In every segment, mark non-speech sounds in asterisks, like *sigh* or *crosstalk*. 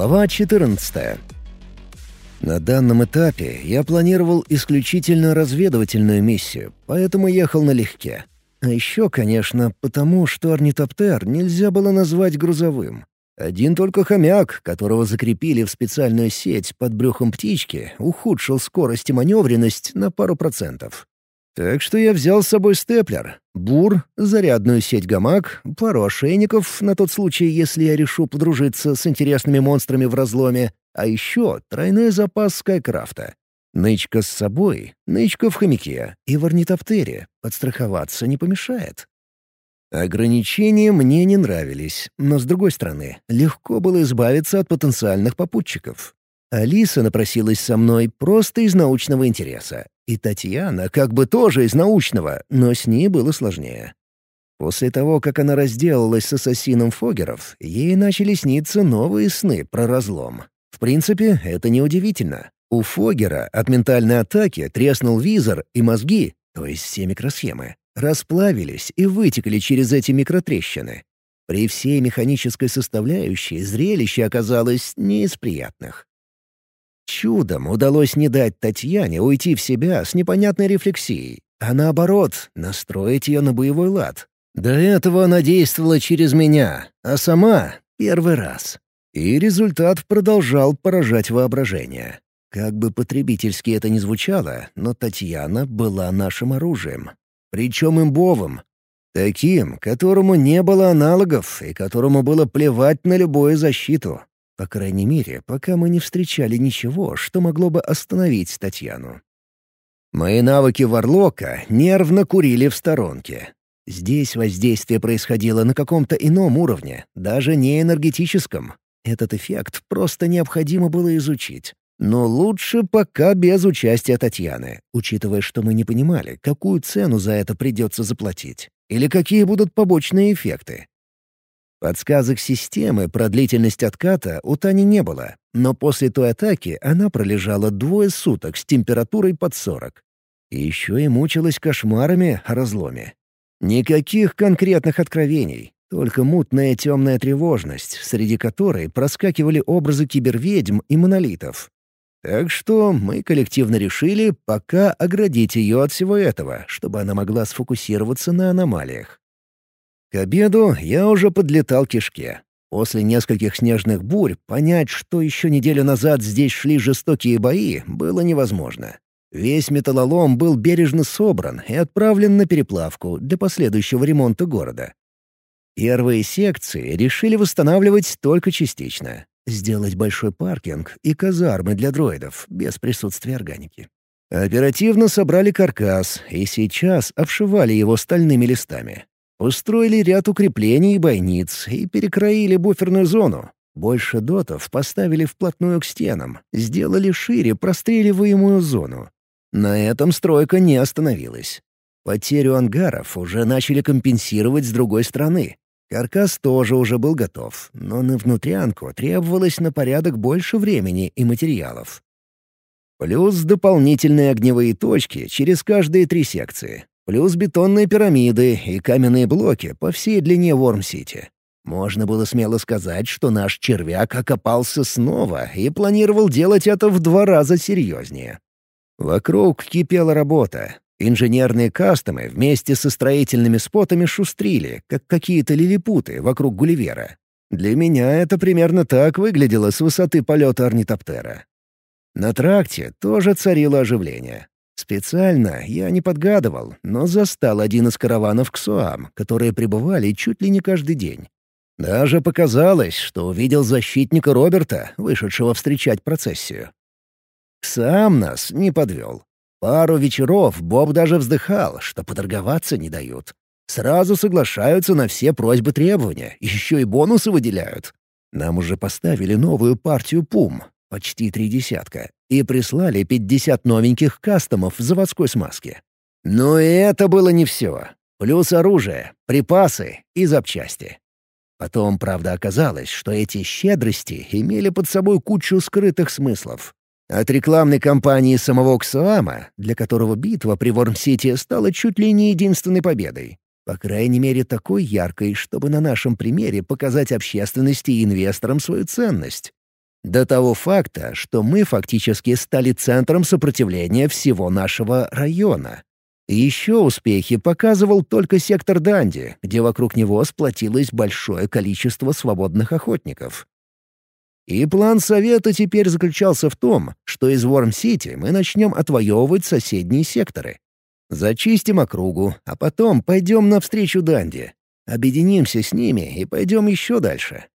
Глава 14. На данном этапе я планировал исключительно разведывательную миссию, поэтому ехал налегке. А еще, конечно, потому что орнитоптер нельзя было назвать грузовым. Один только хомяк, которого закрепили в специальную сеть под брюхом птички, ухудшил скорость и маневренность на пару процентов. Так что я взял с собой степлер, бур, зарядную сеть гамак, пару ошейников на тот случай, если я решу подружиться с интересными монстрами в разломе, а еще тройной запас скайкрафта. Нычка с собой, нычка в хомяке и в орнитоптере. Подстраховаться не помешает. Ограничения мне не нравились, но, с другой стороны, легко было избавиться от потенциальных попутчиков. Алиса напросилась со мной просто из научного интереса, и Татьяна как бы тоже из научного, но с ней было сложнее. После того, как она разделалась с ассасином Фогеров, ей начали сниться новые сны про разлом. В принципе, это неудивительно. У Фогера от ментальной атаки треснул визор, и мозги, то есть все микросхемы, расплавились и вытекли через эти микротрещины. При всей механической составляющей зрелище оказалось не из приятных. Чудом удалось не дать Татьяне уйти в себя с непонятной рефлексией, а наоборот, настроить ее на боевой лад. До этого она действовала через меня, а сама — первый раз. И результат продолжал поражать воображение. Как бы потребительски это ни звучало, но Татьяна была нашим оружием. Причем имбовым. Таким, которому не было аналогов и которому было плевать на любую защиту. По крайней мере, пока мы не встречали ничего, что могло бы остановить Татьяну. Мои навыки Варлока нервно курили в сторонке. Здесь воздействие происходило на каком-то ином уровне, даже не энергетическом. Этот эффект просто необходимо было изучить. Но лучше пока без участия Татьяны, учитывая, что мы не понимали, какую цену за это придется заплатить. Или какие будут побочные эффекты. Подсказок системы про длительность отката у Тани не было, но после той атаки она пролежала двое суток с температурой под 40. И еще и мучилась кошмарами о разломе. Никаких конкретных откровений, только мутная темная тревожность, среди которой проскакивали образы киберведьм и монолитов. Так что мы коллективно решили пока оградить ее от всего этого, чтобы она могла сфокусироваться на аномалиях. К обеду я уже подлетал к кишке. После нескольких снежных бурь понять, что еще неделю назад здесь шли жестокие бои, было невозможно. Весь металлолом был бережно собран и отправлен на переплавку для последующего ремонта города. Первые секции решили восстанавливать только частично. Сделать большой паркинг и казармы для дроидов, без присутствия органики. Оперативно собрали каркас и сейчас обшивали его стальными листами. Устроили ряд укреплений и бойниц и перекроили буферную зону. Больше дотов поставили вплотную к стенам, сделали шире простреливаемую зону. На этом стройка не остановилась. Потерю ангаров уже начали компенсировать с другой стороны. Каркас тоже уже был готов, но на внутрянку требовалось на порядок больше времени и материалов. Плюс дополнительные огневые точки через каждые три секции. Плюс бетонные пирамиды и каменные блоки по всей длине Ворм-Сити. Можно было смело сказать, что наш червяк окопался снова и планировал делать это в два раза серьезнее. Вокруг кипела работа. Инженерные кастомы вместе со строительными спотами шустрили, как какие-то лилипуты вокруг Гулливера. Для меня это примерно так выглядело с высоты полета орнитоптера. На тракте тоже царило оживление. Специально я не подгадывал, но застал один из караванов к Суам, которые прибывали чуть ли не каждый день. Даже показалось, что увидел защитника Роберта, вышедшего встречать процессию. Сам нас не подвел. Пару вечеров Боб даже вздыхал, что поторговаться не дают. Сразу соглашаются на все просьбы требования, еще и бонусы выделяют. Нам уже поставили новую партию пум, почти три десятка, и прислали 50 новеньких кастомов в заводской смазке. Но и это было не все. Плюс оружие, припасы и запчасти. Потом, правда, оказалось, что эти щедрости имели под собой кучу скрытых смыслов. От рекламной кампании самого Ксуама, для которого битва при Ворм-Сити стала чуть ли не единственной победой. По крайней мере, такой яркой, чтобы на нашем примере показать общественности и инвесторам свою ценность. До того факта, что мы фактически стали центром сопротивления всего нашего района. Еще успехи показывал только сектор Данди, где вокруг него сплотилось большое количество свободных охотников. И план Совета теперь заключался в том, что из Ворм-Сити мы начнем отвоевывать соседние секторы. Зачистим округу, а потом пойдем навстречу Данди. Объединимся с ними и пойдем еще дальше.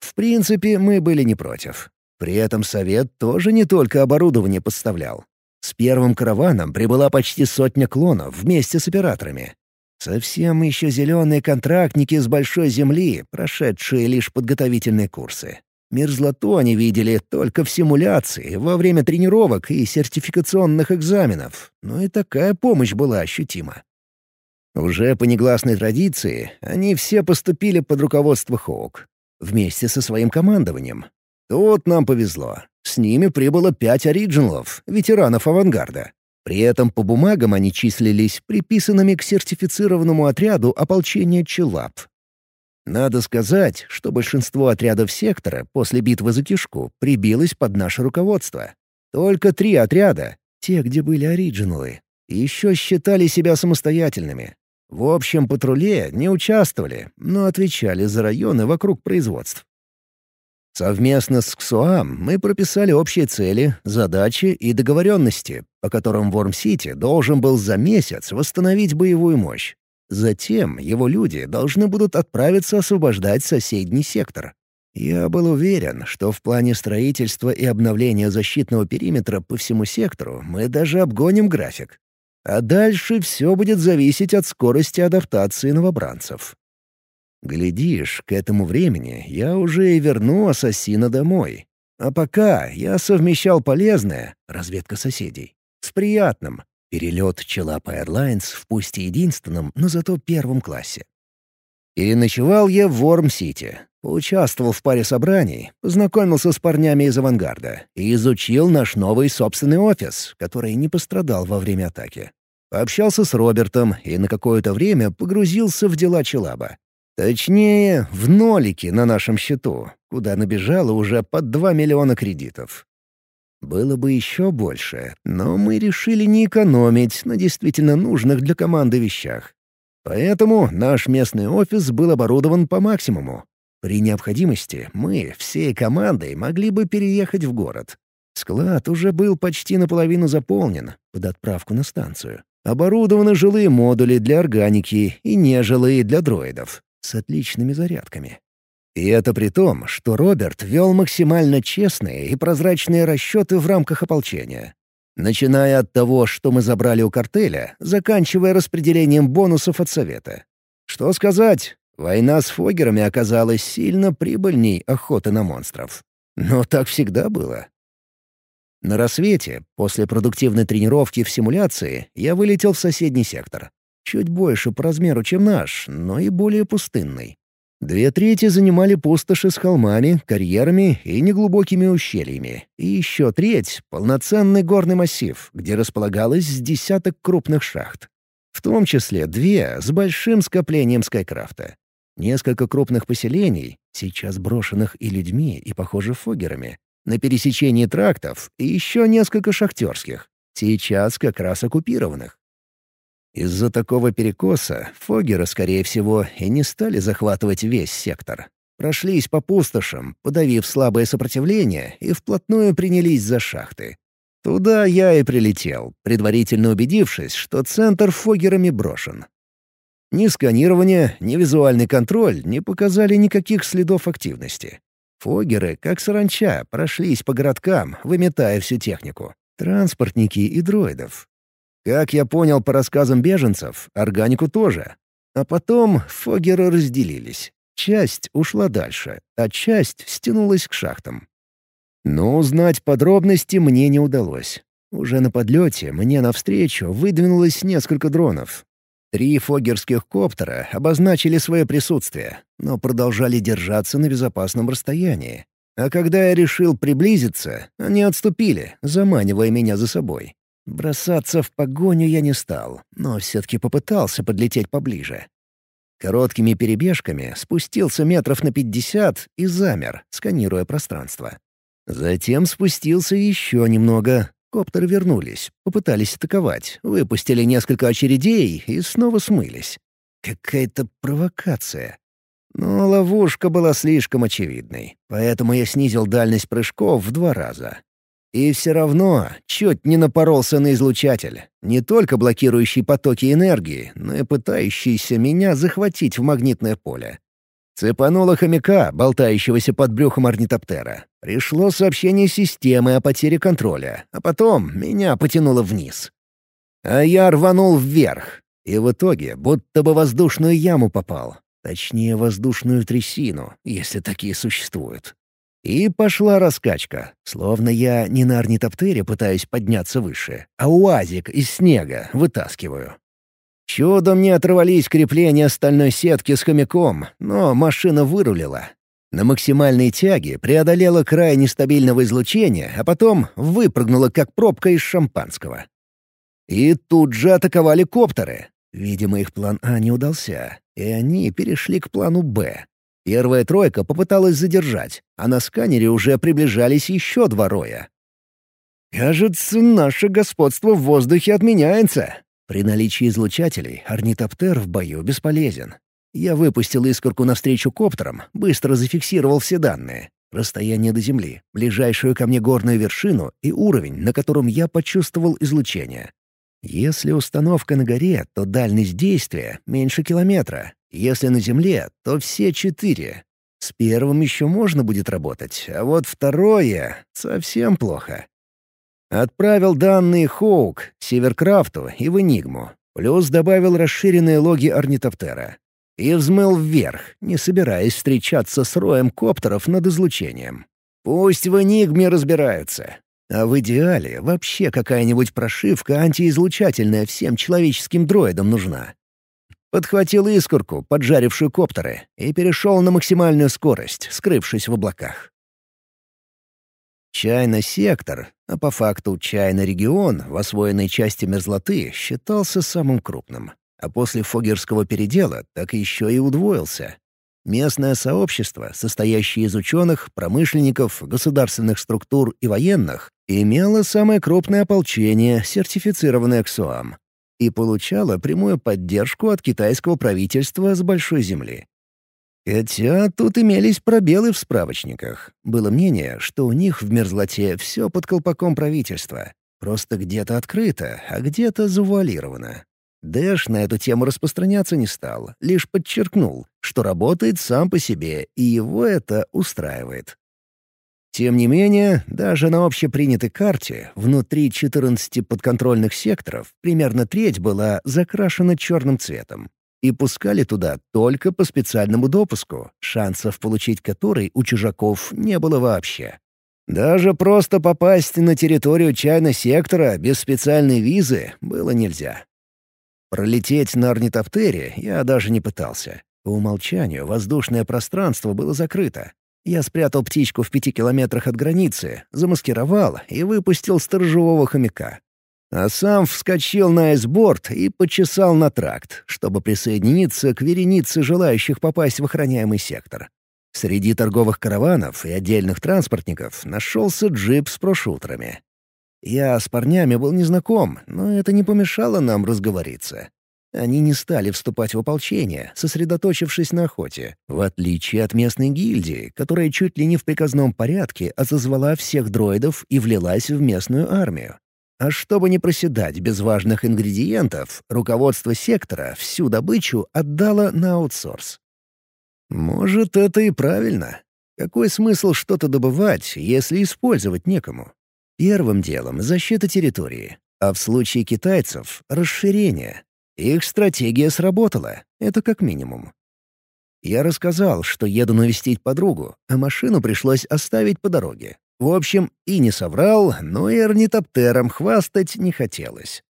В принципе, мы были не против. При этом Совет тоже не только оборудование поставлял. С первым караваном прибыла почти сотня клонов вместе с операторами. Совсем еще зеленые контрактники с большой земли, прошедшие лишь подготовительные курсы. Мерзлоту они видели только в симуляции, во время тренировок и сертификационных экзаменов, но и такая помощь была ощутима. Уже по негласной традиции они все поступили под руководство Хоук, вместе со своим командованием. Тут нам повезло. С ними прибыло пять оригиналов, ветеранов авангарда. При этом по бумагам они числились приписанными к сертифицированному отряду ополчения Челап. Надо сказать, что большинство отрядов сектора после битвы за Кишку прибилось под наше руководство. Только три отряда, те, где были оригиналы, еще считали себя самостоятельными. В общем патруле не участвовали, но отвечали за районы вокруг производств. Совместно с КСУАМ мы прописали общие цели, задачи и договоренности, по которым Ворм-Сити должен был за месяц восстановить боевую мощь. Затем его люди должны будут отправиться освобождать соседний сектор. Я был уверен, что в плане строительства и обновления защитного периметра по всему сектору мы даже обгоним график. А дальше все будет зависеть от скорости адаптации новобранцев. Глядишь, к этому времени я уже и верну ассасина домой. А пока я совмещал полезное — разведка соседей — с приятным — перелет Челапа Airlines в пусть единственном, но зато первом классе. И ночевал я в Ворм-Сити. Участвовал в паре собраний, познакомился с парнями из авангарда и изучил наш новый собственный офис, который не пострадал во время атаки. Пообщался с Робертом и на какое-то время погрузился в дела Челаба. Точнее, в нолики на нашем счету, куда набежало уже под 2 миллиона кредитов. Было бы еще больше, но мы решили не экономить на действительно нужных для команды вещах. Поэтому наш местный офис был оборудован по максимуму. При необходимости мы всей командой могли бы переехать в город. Склад уже был почти наполовину заполнен под отправку на станцию. Оборудованы жилые модули для органики и нежилые для дроидов с отличными зарядками. И это при том, что Роберт вел максимально честные и прозрачные расчеты в рамках ополчения. Начиная от того, что мы забрали у картеля, заканчивая распределением бонусов от Совета. Что сказать, война с Фогерами оказалась сильно прибыльней охоты на монстров. Но так всегда было. На рассвете, после продуктивной тренировки в симуляции, я вылетел в соседний сектор. Чуть больше по размеру, чем наш, но и более пустынный. Две трети занимали пустоши с холмами, карьерами и неглубокими ущельями. И еще треть — полноценный горный массив, где располагалось десяток крупных шахт. В том числе две с большим скоплением скайкрафта. Несколько крупных поселений, сейчас брошенных и людьми, и, похоже, фогерами, на пересечении трактов и еще несколько шахтерских, сейчас как раз оккупированных. Из-за такого перекоса Фогеры, скорее всего, и не стали захватывать весь сектор. Прошлись по пустошам, подавив слабое сопротивление, и вплотную принялись за шахты. Туда я и прилетел, предварительно убедившись, что центр Фогерами брошен. Ни сканирование, ни визуальный контроль не показали никаких следов активности. Фогеры, как саранча, прошлись по городкам, выметая всю технику. Транспортники и дроидов. Как я понял по рассказам беженцев, органику тоже. А потом фогеры разделились. Часть ушла дальше, а часть стянулась к шахтам. Но узнать подробности мне не удалось. Уже на подлете мне навстречу выдвинулось несколько дронов, Три фогерских коптера обозначили свое присутствие, но продолжали держаться на безопасном расстоянии. А когда я решил приблизиться, они отступили, заманивая меня за собой. Бросаться в погоню я не стал, но все-таки попытался подлететь поближе. Короткими перебежками спустился метров на пятьдесят и замер, сканируя пространство. Затем спустился еще немного. Коптеры вернулись, попытались атаковать, выпустили несколько очередей и снова смылись. Какая-то провокация. Но ловушка была слишком очевидной, поэтому я снизил дальность прыжков в два раза. И все равно чуть не напоролся на излучатель, не только блокирующий потоки энергии, но и пытающийся меня захватить в магнитное поле. Цепануло хомяка, болтающегося под брюхом орнитоптера. Пришло сообщение системы о потере контроля, а потом меня потянуло вниз. А я рванул вверх, и в итоге будто бы воздушную яму попал. Точнее, воздушную трясину, если такие существуют. И пошла раскачка, словно я не на орнитоптере пытаюсь подняться выше, а уазик из снега вытаскиваю. Чудом не оторвались крепления стальной сетки с хомяком, но машина вырулила. На максимальной тяге преодолела край нестабильного излучения, а потом выпрыгнула, как пробка из шампанского. И тут же атаковали коптеры. Видимо, их план А не удался, и они перешли к плану Б. Первая тройка попыталась задержать, а на сканере уже приближались еще два роя. «Кажется, наше господство в воздухе отменяется», при наличии излучателей орнитоптер в бою бесполезен. Я выпустил искорку навстречу коптерам, быстро зафиксировал все данные. Расстояние до Земли, ближайшую ко мне горную вершину и уровень, на котором я почувствовал излучение. Если установка на горе, то дальность действия меньше километра. Если на Земле, то все четыре. С первым еще можно будет работать, а вот второе — совсем плохо. Отправил данные Хоук, Северкрафту и в Энигму, плюс добавил расширенные логи орнитоптера. И взмыл вверх, не собираясь встречаться с роем коптеров над излучением. Пусть в Энигме разбираются. А в идеале вообще какая-нибудь прошивка антиизлучательная всем человеческим дроидам нужна. Подхватил искорку, поджарившую коптеры, и перешел на максимальную скорость, скрывшись в облаках. Чайно-сектор, а по факту чайно-регион в освоенной части мерзлоты считался самым крупным. А после Фогерского передела так еще и удвоился. Местное сообщество, состоящее из ученых, промышленников, государственных структур и военных, имело самое крупное ополчение, сертифицированное КСОАМ, и получало прямую поддержку от китайского правительства с Большой Земли. Хотя тут имелись пробелы в справочниках. Было мнение, что у них в мерзлоте все под колпаком правительства. Просто где-то открыто, а где-то завуалировано. Дэш на эту тему распространяться не стал, лишь подчеркнул, что работает сам по себе, и его это устраивает. Тем не менее, даже на общепринятой карте внутри 14 подконтрольных секторов примерно треть была закрашена черным цветом и пускали туда только по специальному допуску, шансов получить который у чужаков не было вообще. Даже просто попасть на территорию чайно-сектора без специальной визы было нельзя. Пролететь на орнитоптере я даже не пытался. По умолчанию воздушное пространство было закрыто. Я спрятал птичку в пяти километрах от границы, замаскировал и выпустил сторожевого хомяка. А сам вскочил на айсборд и почесал на тракт, чтобы присоединиться к веренице желающих попасть в охраняемый сектор. Среди торговых караванов и отдельных транспортников нашелся джип с прошутерами. Я с парнями был незнаком, но это не помешало нам разговориться. Они не стали вступать в ополчение, сосредоточившись на охоте, в отличие от местной гильдии, которая чуть ли не в приказном порядке отозвала всех дроидов и влилась в местную армию. А чтобы не проседать без важных ингредиентов, руководство сектора всю добычу отдало на аутсорс. Может, это и правильно. Какой смысл что-то добывать, если использовать некому? Первым делом — защита территории, а в случае китайцев — расширение. Их стратегия сработала, это как минимум. Я рассказал, что еду навестить подругу, а машину пришлось оставить по дороге. В общем, и не соврал, но и орнитоптером хвастать не хотелось.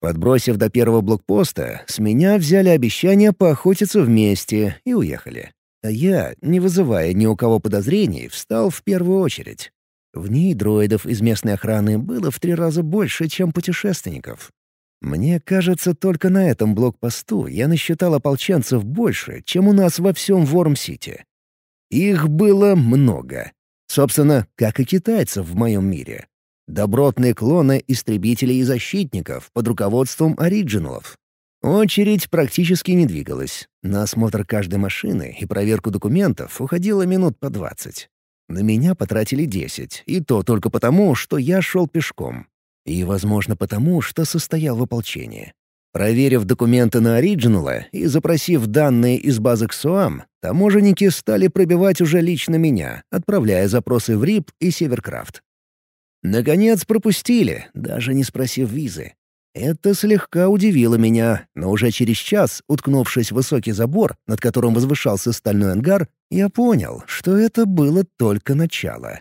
Подбросив до первого блокпоста, с меня взяли обещание поохотиться вместе и уехали. А я, не вызывая ни у кого подозрений, встал в первую очередь. В ней дроидов из местной охраны было в три раза больше, чем путешественников. Мне кажется, только на этом блокпосту я насчитал ополченцев больше, чем у нас во всем Ворм-Сити. Их было много. Собственно, как и китайцев в моем мире. Добротные клоны истребителей и защитников под руководством оригиналов. Очередь практически не двигалась. На осмотр каждой машины и проверку документов уходило минут по двадцать. На меня потратили десять, и то только потому, что я шел пешком. И, возможно, потому, что состоял в ополчении. Проверив документы на оригинала и запросив данные из базы КСОАМ, таможенники стали пробивать уже лично меня, отправляя запросы в РИП и Северкрафт. Наконец пропустили, даже не спросив визы. Это слегка удивило меня, но уже через час, уткнувшись в высокий забор, над которым возвышался стальной ангар, я понял, что это было только начало.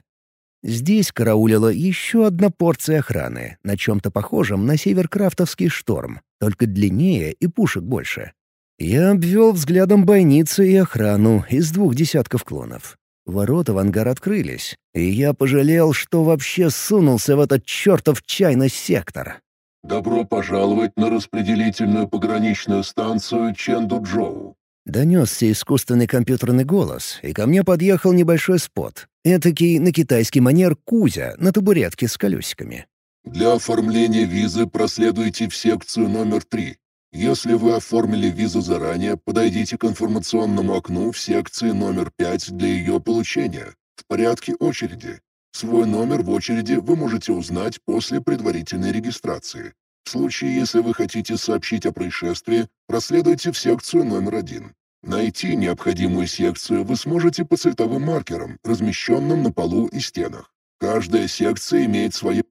Здесь караулила еще одна порция охраны, на чем-то похожем на северкрафтовский шторм, только длиннее и пушек больше. Я обвел взглядом бойницы и охрану из двух десятков клонов. Ворота в ангар открылись, и я пожалел, что вообще сунулся в этот чертов чайный сектор. «Добро пожаловать на распределительную пограничную станцию Ченду-Джоу». Донесся искусственный компьютерный голос, и ко мне подъехал небольшой спот. Этакий на китайский манер Кузя на табуретке с колесиками. «Для оформления визы проследуйте в секцию номер три. Если вы оформили визу заранее, подойдите к информационному окну в секции номер 5 для ее получения, в порядке очереди. Свой номер в очереди вы можете узнать после предварительной регистрации. В случае, если вы хотите сообщить о происшествии, проследуйте в секцию номер один. Найти необходимую секцию вы сможете по цветовым маркерам, размещенным на полу и стенах. Каждая секция имеет свои...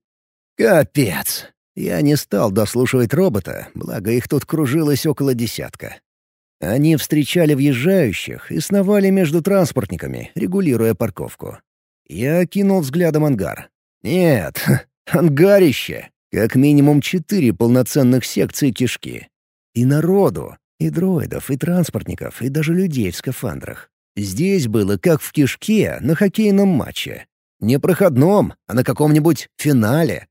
Капец! Я не стал дослушивать робота, благо их тут кружилось около десятка. Они встречали въезжающих и сновали между транспортниками, регулируя парковку. Я кинул взглядом ангар. Нет, *laughs* ангарище! Как минимум четыре полноценных секции кишки. И народу, и дроидов, и транспортников, и даже людей в скафандрах. Здесь было как в кишке на хоккейном матче. Не проходном, а на каком-нибудь финале.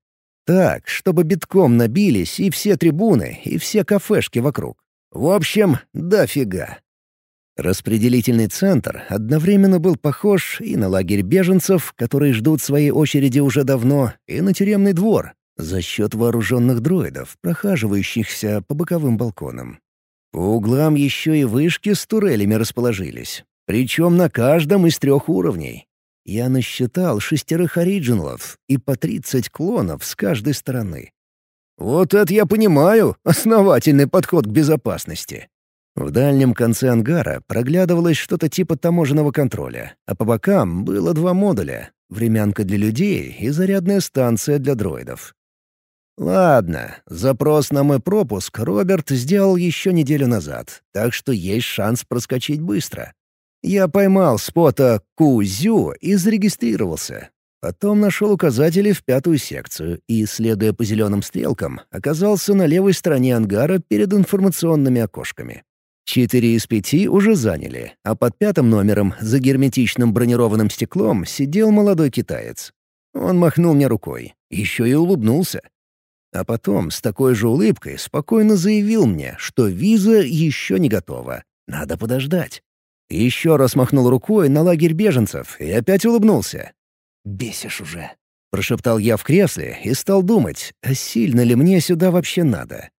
Так, чтобы битком набились и все трибуны, и все кафешки вокруг. В общем, дофига. Распределительный центр одновременно был похож и на лагерь беженцев, которые ждут своей очереди уже давно, и на тюремный двор, за счет вооруженных дроидов, прохаживающихся по боковым балконам. По углам еще и вышки с турелями расположились, причем на каждом из трех уровней. Я насчитал шестерых оригиналов и по тридцать клонов с каждой стороны. Вот это я понимаю, основательный подход к безопасности. В дальнем конце ангара проглядывалось что-то типа таможенного контроля, а по бокам было два модуля — времянка для людей и зарядная станция для дроидов. Ладно, запрос на мой пропуск Роберт сделал еще неделю назад, так что есть шанс проскочить быстро. Я поймал спота Кузю и зарегистрировался. Потом нашел указатели в пятую секцию и, следуя по зеленым стрелкам, оказался на левой стороне ангара перед информационными окошками. Четыре из пяти уже заняли, а под пятым номером за герметичным бронированным стеклом сидел молодой китаец. Он махнул мне рукой, еще и улыбнулся. А потом с такой же улыбкой спокойно заявил мне, что виза еще не готова. Надо подождать. Еще раз махнул рукой на лагерь беженцев и опять улыбнулся. «Бесишь уже», — прошептал я в кресле и стал думать, а сильно ли мне сюда вообще надо.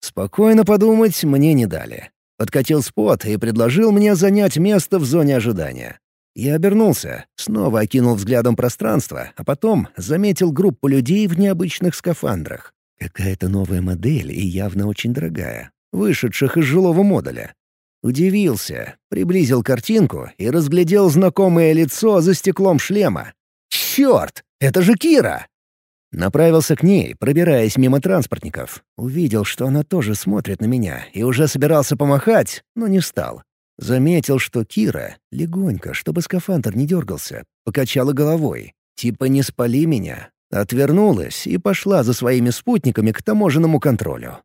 Спокойно подумать мне не дали. Подкатил спот и предложил мне занять место в зоне ожидания. Я обернулся, снова окинул взглядом пространство, а потом заметил группу людей в необычных скафандрах. Какая-то новая модель и явно очень дорогая, вышедших из жилого модуля. Удивился, приблизил картинку и разглядел знакомое лицо за стеклом шлема. «Черт! Это же Кира!» Направился к ней, пробираясь мимо транспортников. Увидел, что она тоже смотрит на меня, и уже собирался помахать, но не стал. Заметил, что Кира, легонько, чтобы скафандр не дергался, покачала головой. Типа «не спали меня». Отвернулась и пошла за своими спутниками к таможенному контролю.